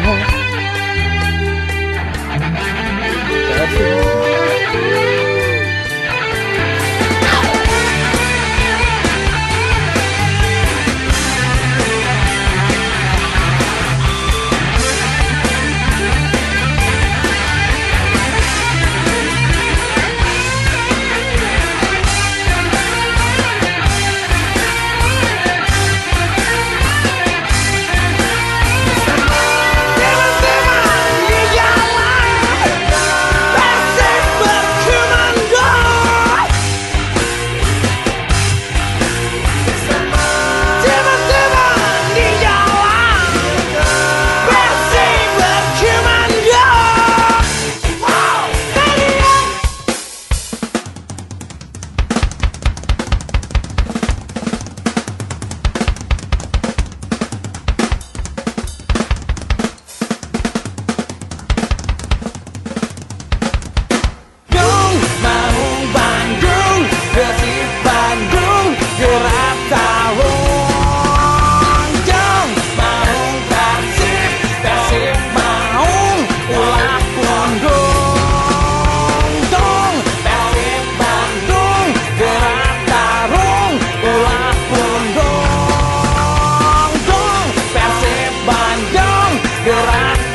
爱。around.